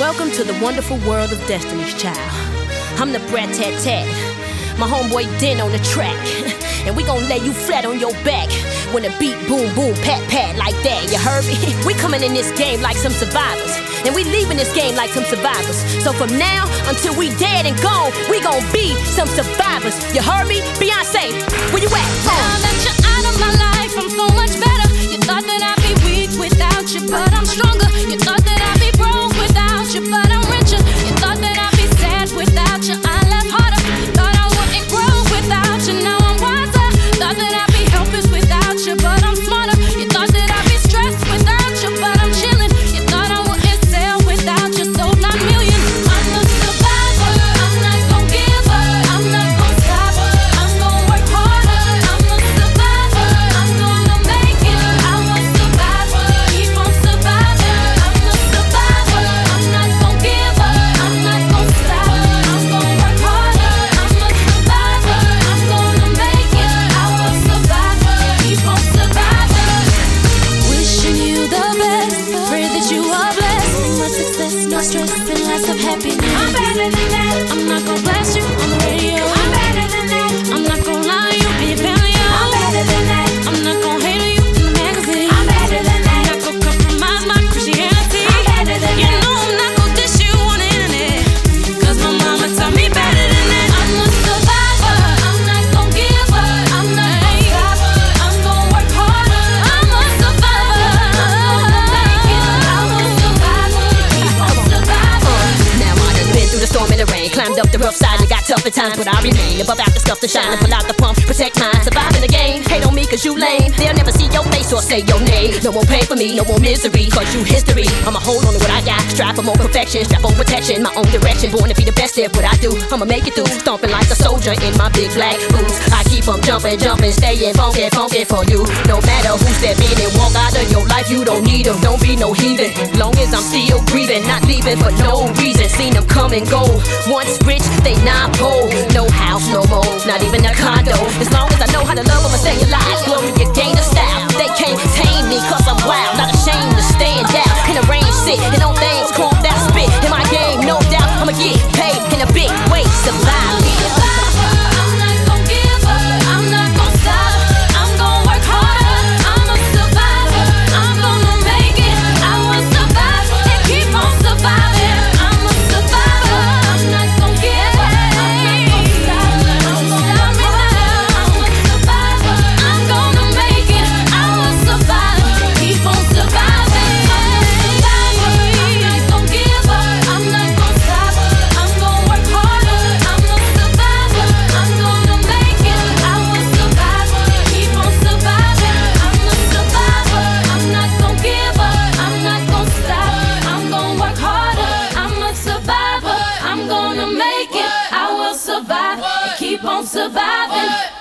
Welcome to the wonderful world of Destiny's Child. I'm the brat tat tat. My homeboy Den on the track. And we gon' lay you flat on your back when the beat boom boom pat pat like that. You heard me? We coming in this game like some survivors. And we leaving this game like some survivors. So from now until we dead and gone, we gon' be some survivors. You heard me? Beyonce, where you at? Now that you're out of my life, no stress, and lots of happiness. I'm better than that. I'm not gonna blast you storm and the rain, climbed up the rough side and got tough at times, but I remain. Above out the stuff to shine and pull out the pump, protect mine, surviving the game. Hate on me cause you lame, they'll face or say your name. No more pain for me, no more misery, cause you history. I'ma hold on to what I got, strive for more perfection, strive for protection, my own direction, born to be the best at what I do. I'ma make it through, stomping like a soldier in my big black boots. I keep on jumping, jumping, staying funky, funky for you. No matter who step in and walk out of your life, you don't need them, don't be no heathen. Long as I'm still breathing, not leaving for no reason. Seen them come and go. Once rich, they not poor. No house, no more, not even a condo. As long as I know how to love, I'ma stay alive. Glory, survivor. I'm